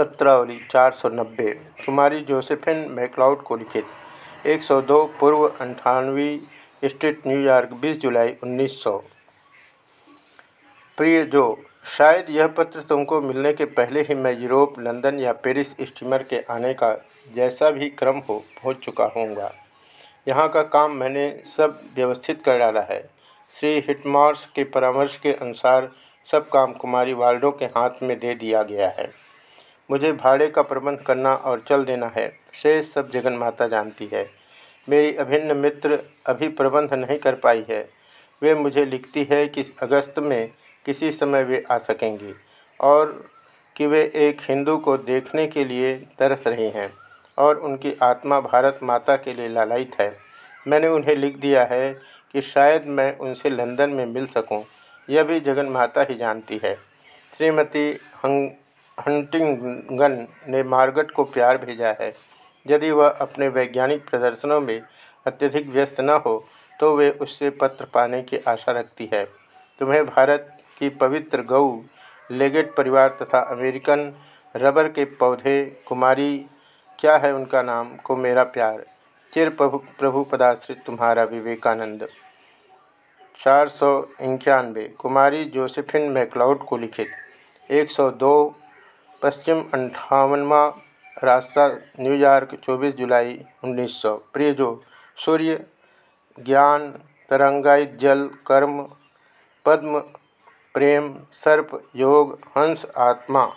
पत्रावली 490 कुमारी Josephine McLeod को लिखित। 102 पूर्व अंठानवी स्ट्रीट न्यूयॉर्क 20 जुलाई 1900 प्रिय जो, शायद यह पत्र तुमको मिलने के पहले ही मैं यूरोप, लंदन या पेरिस स्टीमर के आने का जैसा भी क्रम हो पहुँच चुका होऊँगा। यहाँ का काम मैंने सब व्यवस्थित कर डाला है। श्री हिटमार्स के परामर्श के अनुसार सब काम कुमारी वाल्डो के हाथ में दे दिया गया है। मुझे भाड़े का प्रबंध करना और चल देना है। शेष सब जगन माता जानती है। मेरी अभिन्न मित्र अभी प्रबंध नहीं कर पाई है। वे मुझे लिखती है कि अगस्त में किसी समय वे आ सकेंगी और कि वे एक हिंदू को देखने के लिए तरस रही हैं और उनकी आत्मा भारत माता के लिए लालायित है। मैंने उन्हें लिख दिया है कि शायद मैं उनसे लंदन में मिल सकूँ, यह भी जगन माता ही जानती है। श्रीमती हंग हंटिंगन ने मार्गट को प्यार भेजा है। यदि वह अपने वैज्ञानिक प्रदर्शनों में अत्यधिक व्यस्त न हो तो वे उससे पत्र पाने की आशा रखती है। तुम्हें भारत की पवित्र गौ लेगेट परिवार तथा अमेरिकन रबर के पौधे, कुमारी, क्या है उनका नाम? को मेरा प्यार। चिर प्रभु प्रभु पदाश्रित तुम्हारा विवेकानंद। चार सौ इक्यानवे, कुमारी जोसेफिन मैकलाउड को लिखित। 102 पश्चिम अंठावनवा रास्ता न्यूयॉर्क 24 जुलाई 1900 प्रिय जो, सूर्य ज्ञान तरंगायित जल, कर्म, पद्म, प्रेम, सर्प, योग, हंस, आत्मा।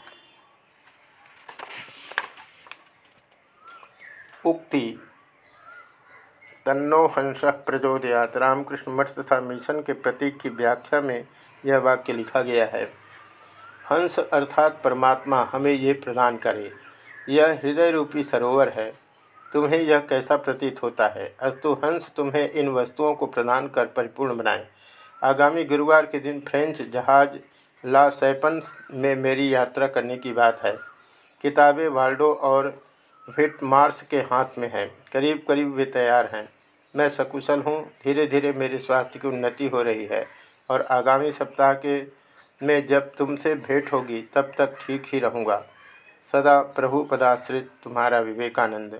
उक्ति। तन्नो हंस प्रचोदयात। रामकृष्ण मठ तथा मिशन के प्रतीक की व्याख्या में यह वाक्य लिखा गया है। हंस अर्थात परमात्मा हमें ये प्रदान करे। यह हृदय रूपी सरोवर है। तुम्हें यह कैसा प्रतीत होता है? अस्तु हंस तुम्हें इन वस्तुओं को प्रदान कर परिपूर्ण बनाए। आगामी गुरुवार के दिन फ्रेंच जहाज़ ला सैपन में मेरी यात्रा करने की बात है। किताबें वाल्डो और विट मार्स के हाथ में हैं। करीब करीब वे तैयार हैं। मैं सकुशल हूँ। धीरे धीरे मेरे स्वास्थ्य की उन्नति हो रही है और आगामी सप्ताह के में जब तुमसे भेंट होगी, तब तक ठीक ही रहूँगा। सदा प्रभु पदाश्रित तुम्हारा विवेकानंद।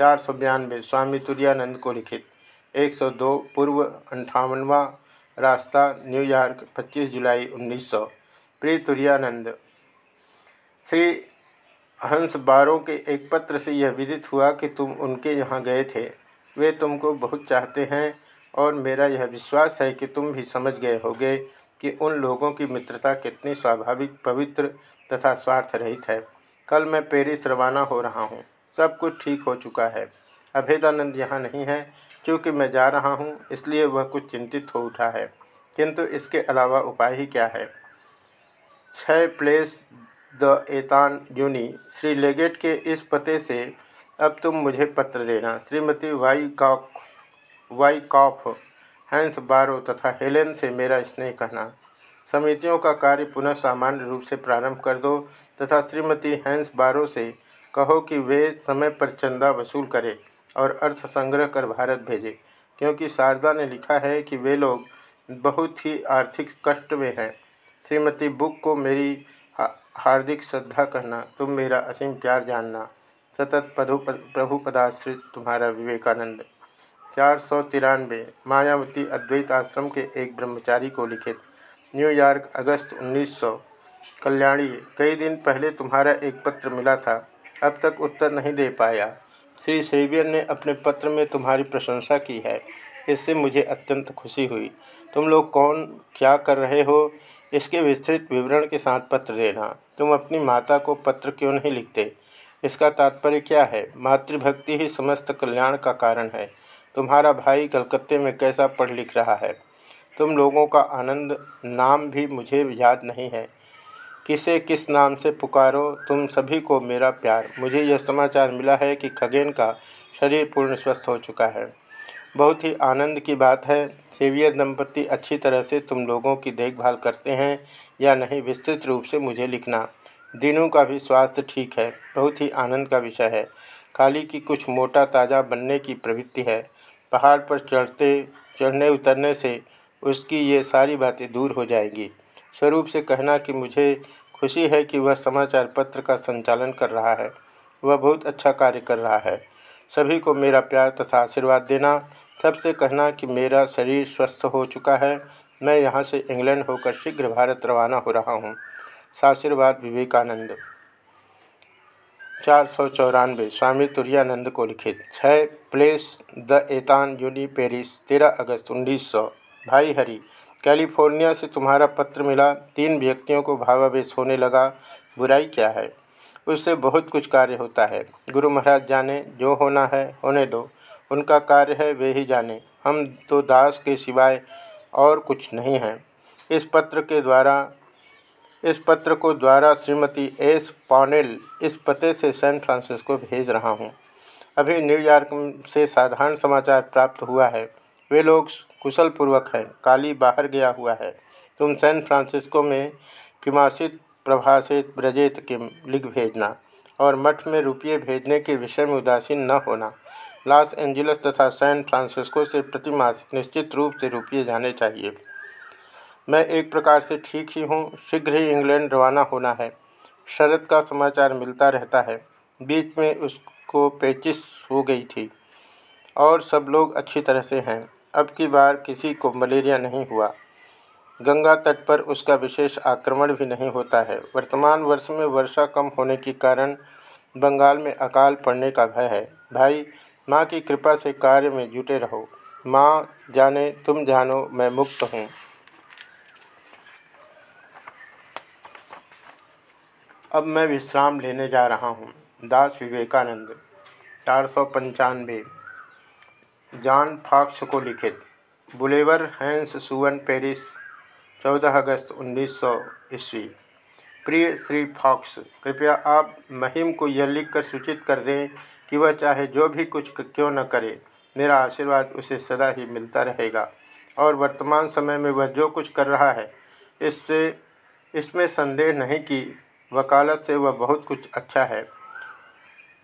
चार सौ बयानवे, स्वामी तुरानंद को लिखित। 102 पूर्व अंठावनवा रास्ता न्यूयॉर्क 25 जुलाई 1900 प्रिय तुरानंद श्री हंस बारों के एक पत्र से यह विदित हुआ कि तुम उनके यहाँ गए थे। वे तुमको बहुत चाहते हैं और मेरा यह विश्वास है कि तुम भी समझ गए होगे कि उन लोगों की मित्रता कितनी स्वाभाविक, पवित्र तथा स्वार्थ रहित है। कल मैं पेरिस रवाना हो रहा हूँ। सब कुछ ठीक हो चुका है। अभेदानंद यहाँ नहीं है, क्योंकि मैं जा रहा हूँ, इसलिए वह कुछ चिंतित हो उठा है। किंतु इसके अलावा उपाय ही क्या है? छः place the Ethan uni, Shri Leggett के इस पते से अब तुम मुझे पत्र देना। Shrimati Wyckoff Wyckoff Hansbrough तथा हेलेन से मेरा स्नेह कहना। समितियों का कार्य पुनः सामान्य रूप से प्रारंभ कर दो तथा श्रीमती हैंस, बारो से कहो कि वे समय पर चंदा वसूल करें और अर्थ संग्रह कर भारत भेजें, क्योंकि शारदा ने लिखा है कि वे लोग बहुत ही आर्थिक कष्ट में हैं। श्रीमती बुक को मेरी हार्दिक श्रद्धा कहना, तुम मेरा असीम प्यार जानना। सतत प्रभु पदाश्रित तुम्हारा विवेकानंद। चार सौ तिरानवे मायावती अद्वैत आश्रम के एक ब्रह्मचारी को लिखित। न्यूयॉर्क अगस्त 1900 कल्याणी, कई दिन पहले तुम्हारा एक पत्र मिला था, अब तक उत्तर नहीं दे पाया। श्री सेवियर ने अपने पत्र में तुम्हारी प्रशंसा की है, इससे मुझे अत्यंत खुशी हुई। तुम लोग कौन, क्या कर रहे हो, इसके विस्तृत विवरण के साथ पत्र देना। तुम अपनी माता को पत्र क्यों नहीं लिखते? इसका तात्पर्य क्या है? मातृभक्ति ही समस्त कल्याण का कारण है। तुम्हारा भाई कलकत्ते में कैसा पढ़ लिख रहा है? तुम लोगों का आनंद, नाम भी मुझे याद नहीं है। किसे किस नाम से पुकारो, तुम सभी को मेरा प्यार। मुझे यह समाचार मिला है कि खगेन का शरीर पूर्ण स्वस्थ हो चुका है। बहुत ही आनंद की बात है, सेवियर दंपति अच्छी तरह से तुम लोगों की देखभाल करते हैं या नहीं, विस्तृत रूप से मुझे लिखना। दिनों का भी स्वास्थ्य ठीक है, बहुत ही आनंद का विषय है। खाली की कुछ मोटा ताज़ा बनने की प्रवृत्ति है। पहाड़ पर चढ़ते, चढ़ने उतरने से उसकी ये सारी बातें दूर हो जाएँगी। स्वरूप से कहना कि मुझे खुशी है कि वह समाचार पत्र का संचालन कर रहा है। वह बहुत अच्छा कार्य कर रहा है। सभी को मेरा प्यार तथा आशीर्वाद देना। सबसे कहना कि मेरा शरीर स्वस्थ हो चुका है। मैं यहाँ से इंग्लैंड होकर शीघ्र भारत रवाना हो रहा हूँ। साशीर्वाद विवेकानंद। चार सौ चौरानवे, स्वामी तुरानंद को लिखित। छः place the Ethan uni Paris, तेरह अगस्त उन्नीस सौ। भाई हरि, कैलिफ़ोर्निया से तुम्हारा पत्र मिला, तीन व्यक्तियों को भावावेश होने लगा, बुराई क्या है? उससे बहुत कुछ कार्य होता है। गुरु महाराज जाने, जो होना है, होने दो। उनका कार्य है, वे ही जाने। हम तो दास के सिवाय और कुछ नहीं हैं। इस पत्र के द्वारा इस पत्र को द्वारा श्रीमती एस पॉनेल इस पते से सैन फ्रांसिस्को भेज रहा हूँ। अभी न्यूयॉर्क से साधारण समाचार प्राप्त हुआ है। वे लोग कुशल पूर्वक हैं, काली बाहर गया हुआ है। तुम सैन फ्रांसिस्को में किमासित प्रभाषित ब्रजेत किम लिख भेजना और मठ में रुपये भेजने के विषय में उदासीन न होना। लॉस एंजल्स तथा सैन फ्रांसिस्को से प्रतिमास निश्चित रूप से रुपये जाने चाहिए। मैं एक प्रकार से ठीक ही हूँ, शीघ्र ही इंग्लैंड रवाना होना है। शरद का समाचार मिलता रहता है। बीच में उसको पेचिस हो गई थी। और सब लोग अच्छी तरह से हैं। अब की बार किसी को मलेरिया नहीं हुआ। गंगा तट पर उसका विशेष आक्रमण भी नहीं होता है। वर्तमान वर्ष में वर्षा कम होने के कारण बंगाल में अकाल पड़ने का भय है। भाई, माँ की कृपा से कार्य में जुटे रहो। माँ जाने, तुम जानो, मैं मुक्त हूँ। अब मैं विश्राम लेने जा रहा हूँ। दास विवेकानंद, चार सौ पंचानवे। जॉन फॉक्स को लिखित। बुलेवर हैंस सुवन पेरिस, चौदह अगस्त उन्नीस सौ ईस्वी। प्रिय श्री फॉक्स, कृपया आप महिम को यह लिखकर सूचित कर दें कि वह चाहे जो भी कुछ क्यों न करे, मेरा आशीर्वाद उसे सदा ही मिलता रहेगा। और वर्तमान समय में वह जो कुछ कर रहा है, इससे, इसमें संदेह नहीं कि वकालत से वह बहुत कुछ अच्छा है।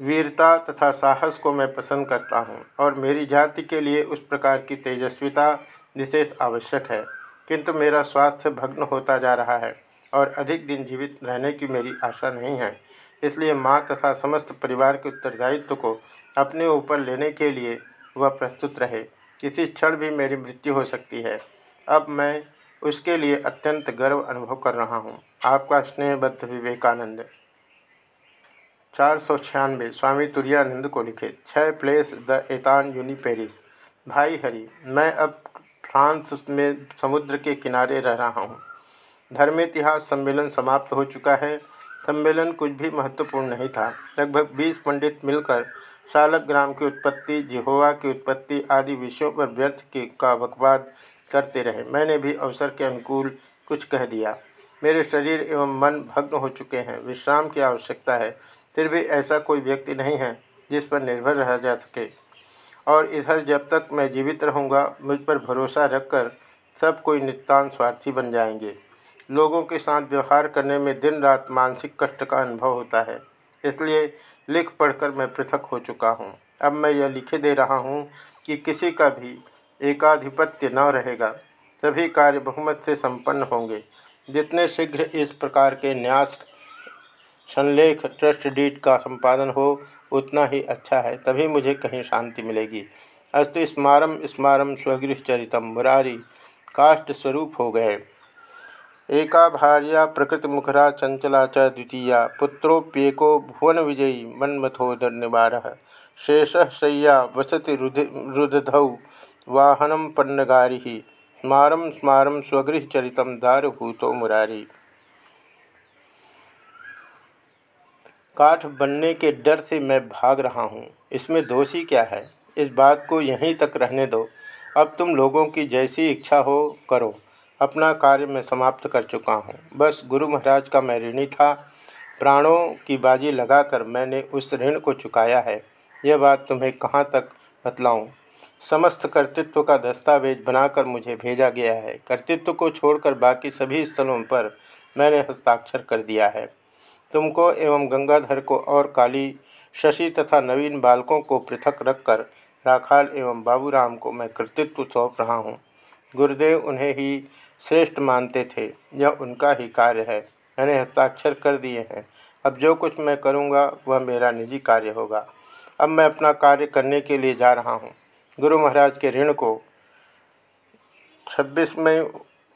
वीरता तथा साहस को मैं पसंद करता हूँ और मेरी जाति के लिए उस प्रकार की तेजस्विता विशेष आवश्यक है। किंतु मेरा स्वास्थ्य भग्न होता जा रहा है और अधिक दिन जीवित रहने की मेरी आशा नहीं है। इसलिए माँ तथा समस्त परिवार के उत्तरदायित्व को अपने ऊपर लेने के लिए वह प्रस्तुत रहे। किसी क्षण भी मेरी मृत्यु हो सकती है। अब मैं उसके लिए अत्यंत गर्व अनुभव कर रहा हूँ। आपका स्नेहबद्ध विवेकानंद। चार सौ छियानवे, स्वामी तुरानंद को लिखे छः place the Ethan uni Paris भाई हरि, मैं अब फ्रांस में समुद्र के किनारे रह रहा हूँ। धर्म इतिहास सम्मेलन समाप्त हो चुका है। सम्मेलन कुछ भी महत्वपूर्ण नहीं था। लगभग बीस पंडित मिलकर शालक ग्राम की उत्पत्ति, जिहोवा की उत्पत्ति आदि विषयों पर व्यर्थ के का बकवाद करते रहे। मैंने भी अवसर के अनुकूल कुछ कह दिया। मेरे शरीर एवं मन भग्न हो चुके हैं। विश्राम की आवश्यकता है। फिर भी ऐसा कोई व्यक्ति नहीं है जिस पर निर्भर रहा जा सके। और इधर जब तक मैं जीवित रहूँगा, मुझ पर भरोसा रखकर सब कोई नितान स्वार्थी बन जाएँगे। लोगों के साथ व्यवहार करने में दिन रात मानसिक कष्ट का अनुभव होता है। इसलिए लिख पढ़कर मैं पृथक हो चुका हूँ। अब मैं यह लिखे दे रहा हूँ कि किसी का भी एकाधिपत्य न रहेगा, सभी कार्य बहुमत से संपन्न होंगे। जितने शीघ्र इस प्रकार के न्यास, संलेख, ट्रस्ट डीट का संपादन हो, उतना ही अच्छा है, तभी मुझे कहीं शांति मिलेगी। अस्तु स्मारम स्मारम स्वगृह चरितम मुरारी काष्ट स्वरूप हो गए। एका भार्या, प्रकृति मुखरा, चंचला च द्वितीया। पुत्रोप्येको भुवन विजयी, मन्मथोदर शेष शय्या, वसति रुद रुदधौ वाहनम पन्नगारी स्मारम स्मारम स्वगृहचरित दारभूतो मुरारी। काठ बनने के डर से मैं भाग रहा हूँ। इसमें दोषी क्या है? इस बात को यहीं तक रहने दो। अब तुम लोगों की जैसी इच्छा हो, करो। अपना कार्य मैं समाप्त कर चुका हूँ। बस गुरु महाराज का मैं ऋणी था। प्राणों की बाजी लगाकर मैंने उस ऋण को चुकाया है। यह बात तुम्हें कहाँ तक बतलाऊँ? समस्त कर्तृत्व का दस्तावेज़ बनाकर मुझे भेजा गया है। कर्तृत्व को छोड़कर बाकी सभी स्थलों पर मैंने हस्ताक्षर कर दिया है। तुमको एवं गंगाधर को और काली, शशि तथा नवीन बालकों को पृथक रखकर राखाल एवं बाबूराम को मैं कर्तृत्व सौंप रहा हूँ। गुरुदेव उन्हें ही श्रेष्ठ मानते थे। यह उनका ही कार्य है। मैंने हस्ताक्षर कर दिए हैं। अब जो कुछ मैं करूँगा, वह मेरा निजी कार्य होगा। अब मैं अपना कार्य करने के लिए जा रहा हूँ। गुरु महाराज के ऋण को 26 मई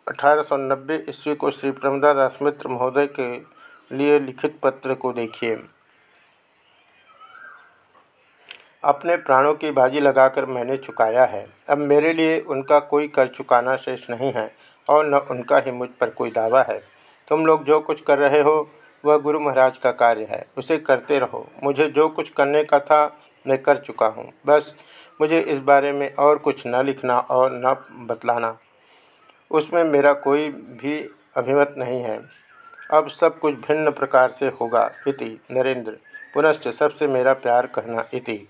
1890 ईस्वी को श्री प्रमदादास मित्र महोदय के लिए लिखित पत्र को देखिए। अपने प्राणों की बाजी लगाकर मैंने चुकाया है। अब मेरे लिए उनका कोई कर चुकाना शेष नहीं है और न उनका ही मुझ पर कोई दावा है। तुम लोग जो कुछ कर रहे हो, वह गुरु महाराज का कार्य है। उसे करते रहो। मुझे जो कुछ करने का था, मैं कर चुका हूँ। बस मुझे इस बारे में और कुछ न लिखना और न बतलाना। उसमें मेरा कोई भी अभिमत नहीं है। अब सब कुछ भिन्न प्रकार से होगा, इति नरेंद्र। पुनश्च सबसे मेरा प्यार कहना इति।